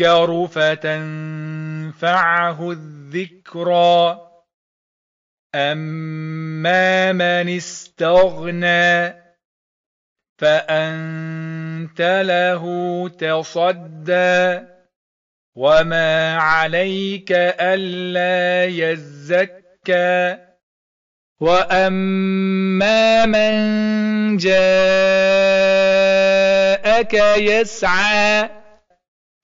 يذكر فتنفعه الذكرى. أما من استغنى فأنت له تصدى. وما عليك ألا يزكى. وأما من جاءك يسعى.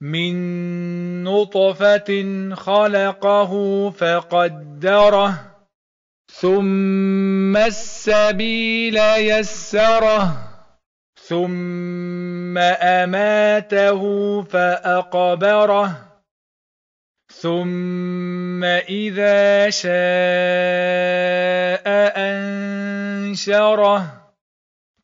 من نطفة خلقه فقدره ثم السبيل يسره ثم أماته فأقبره ثم إذا شاء أنشره.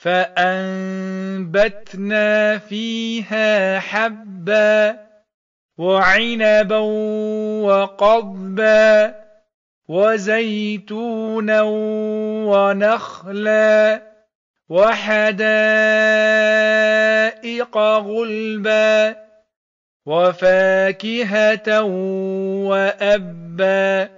فأنبتنا فيها حبا وعنبا وقضبا وزيتونا ونخلا وحدائق غلبا وفاكهة وأبا